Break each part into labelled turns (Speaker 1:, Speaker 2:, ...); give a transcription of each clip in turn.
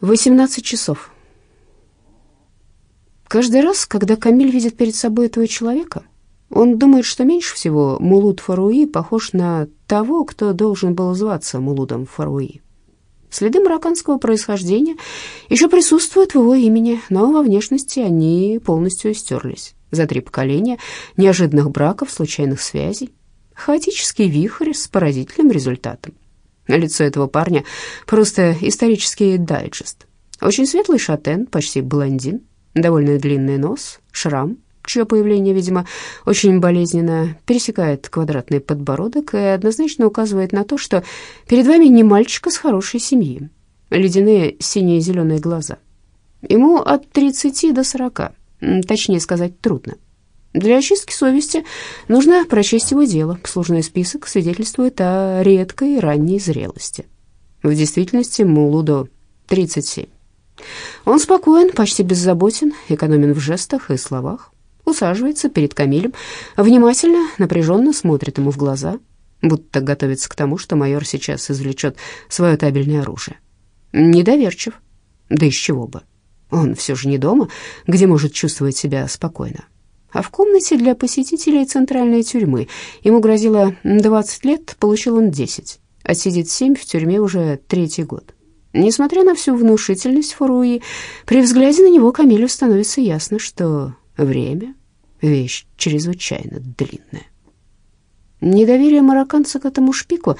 Speaker 1: 18 часов. Каждый раз, когда Камиль видит перед собой этого человека, он думает, что меньше всего Мулуд Фаруи похож на того, кто должен был зваться Мулудом Фаруи. Следы марокканского происхождения еще присутствуют в его имени, но во внешности они полностью стерлись. За три поколения неожиданных браков, случайных связей, хаотический вихрь с поразительным результатом. Лицо этого парня просто исторический дайджест. Очень светлый шатен, почти блондин, довольно длинный нос, шрам, чье появление, видимо, очень болезненно пересекает квадратный подбородок и однозначно указывает на то, что перед вами не мальчик из хорошей семьи. Ледяные синие зеленые глаза. Ему от 30 до 40, точнее сказать, трудно. Для очистки совести нужно прочесть его дело. Послужной список свидетельствует о редкой ранней зрелости. В действительности Мулудо 37. Он спокоен, почти беззаботен, экономен в жестах и словах. Усаживается перед Камилем, внимательно, напряженно смотрит ему в глаза, будто готовится к тому, что майор сейчас извлечет свое табельное оружие. Недоверчив. Да из чего бы. Он все же не дома, где может чувствовать себя спокойно а в комнате для посетителей центральной тюрьмы. Ему грозило 20 лет, получил он 10. Отсидит а 7 в тюрьме уже третий год. Несмотря на всю внушительность Фуруи, при взгляде на него Камилю становится ясно, что время — вещь чрезвычайно длинная. Недоверие марокканца к этому шпику,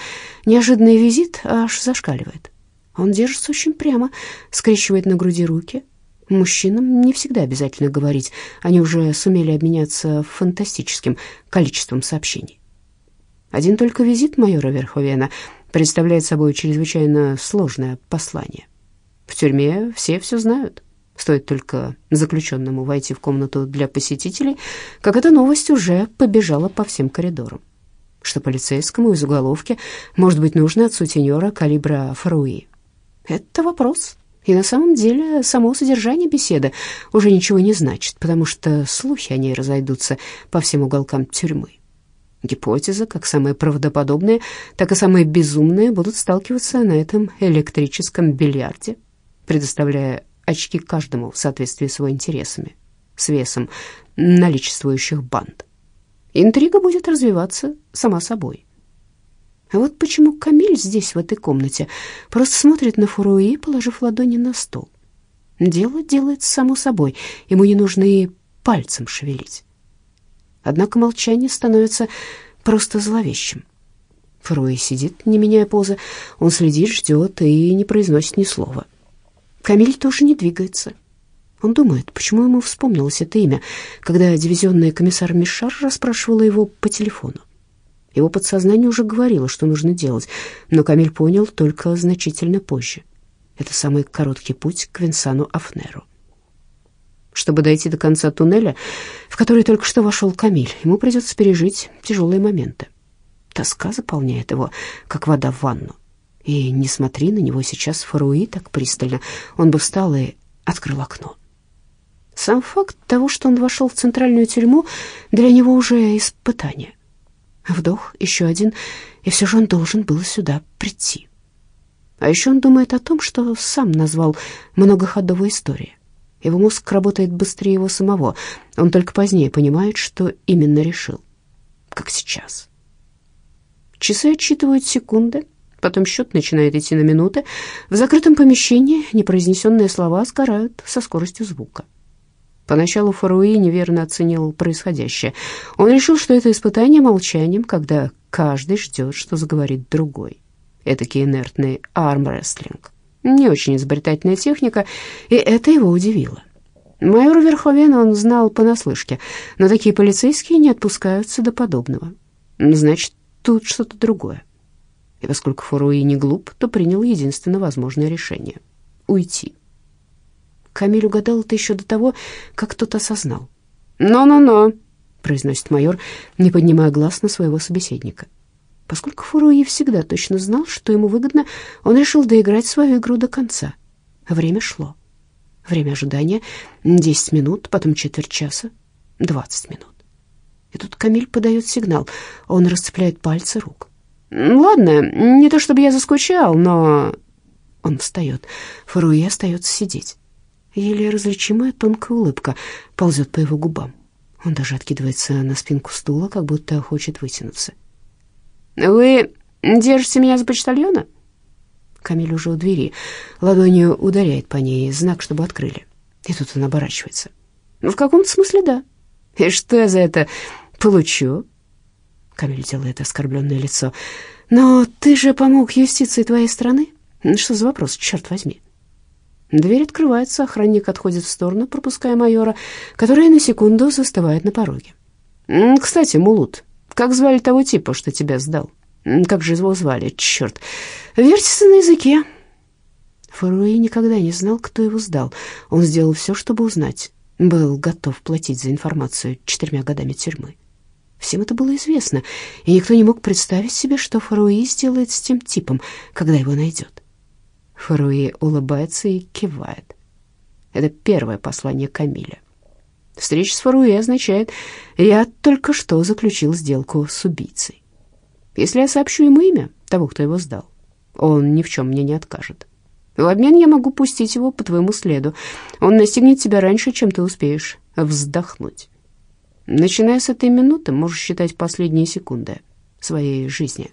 Speaker 1: неожиданный визит аж зашкаливает. Он держится очень прямо, скрещивает на груди руки — Мужчинам не всегда обязательно говорить, они уже сумели обменяться фантастическим количеством сообщений. Один только визит майора Верховена представляет собой чрезвычайно сложное послание. В тюрьме все все знают. Стоит только заключенному войти в комнату для посетителей, как эта новость уже побежала по всем коридорам. Что полицейскому из уголовки может быть нужно от сутенера калибра Фаруи? Это вопрос, и на самом деле само содержание беседы уже ничего не значит, потому что слухи о ней разойдутся по всем уголкам тюрьмы. Гипотеза, как самые правдоподобные, так и самые безумные, будут сталкиваться на этом электрическом бильярде, предоставляя очки каждому в соответствии с его интересами, с весом наличествующих банд. Интрига будет развиваться сама собой. А вот почему Камиль здесь, в этой комнате, просто смотрит на Фуруи, положив ладони на стол. Дело делает само собой, ему не нужно и пальцем шевелить. Однако молчание становится просто зловещим. Фуруи сидит, не меняя позы, он следит, ждет и не произносит ни слова. Камиль тоже не двигается. Он думает, почему ему вспомнилось это имя, когда дивизионный комиссар Мишар расспрашивала его по телефону. Его подсознание уже говорило, что нужно делать, но Камиль понял только значительно позже. Это самый короткий путь к Винсану Афнеру. Чтобы дойти до конца туннеля, в который только что вошел Камиль, ему придется пережить тяжелые моменты. Тоска заполняет его, как вода в ванну. И не смотри на него сейчас Фаруи так пристально, он бы встал и открыл окно. Сам факт того, что он вошел в центральную тюрьму, для него уже испытание. Вдох, еще один, и все же он должен был сюда прийти. А еще он думает о том, что сам назвал многоходовой историей. Его мозг работает быстрее его самого. Он только позднее понимает, что именно решил. Как сейчас. Часы отсчитывают секунды, потом счет начинает идти на минуты. В закрытом помещении непроизнесенные слова сгорают со скоростью звука. Поначалу Фаруи неверно оценил происходящее. Он решил, что это испытание молчанием, когда каждый ждет, что заговорит другой. Этакий инертный армрестлинг. Не очень изобретательная техника, и это его удивило. Майор Верховен он знал понаслышке, но такие полицейские не отпускаются до подобного. Значит, тут что-то другое. И поскольку Фаруи не глуп, то принял единственно возможное решение — уйти. Камиль угадал это еще до того, как тот осознал. «Но-но-но», — произносит майор, не поднимая глаз на своего собеседника. Поскольку Фуруи всегда точно знал, что ему выгодно, он решил доиграть свою игру до конца. Время шло. Время ожидания — десять минут, потом четверть часа, двадцать минут. И тут Камиль подает сигнал. Он расцепляет пальцы рук. «Ладно, не то чтобы я заскучал, но...» Он встает. Фаруи остается сидеть. Еле различимая тонкая улыбка ползет по его губам. Он даже откидывается на спинку стула, как будто хочет вытянуться. «Вы держите меня за почтальона?» Камиль уже у двери. Ладонью ударяет по ней, знак, чтобы открыли. И тут он оборачивается. «В каком-то смысле да. И что я за это получу?» Камиль делает оскорбленное лицо. «Но ты же помог юстиции твоей страны. Что за вопрос, черт возьми?» Дверь открывается, охранник отходит в сторону, пропуская майора, который на секунду застывает на пороге. «Кстати, Мулут, как звали того типа, что тебя сдал? Как же его звали? Черт! Вертится на языке!» Фаруи никогда не знал, кто его сдал. Он сделал все, чтобы узнать. Был готов платить за информацию четырьмя годами тюрьмы. Всем это было известно, и никто не мог представить себе, что Фаруи сделает с тем типом, когда его найдет. Фаруи улыбается и кивает. Это первое послание Камиля. Встреча с Фаруи означает, я только что заключил сделку с убийцей. Если я сообщу ему имя того, кто его сдал, он ни в чем мне не откажет. В обмен я могу пустить его по твоему следу. Он настигнет тебя раньше, чем ты успеешь вздохнуть. Начиная с этой минуты, можешь считать последние секунды своей жизни.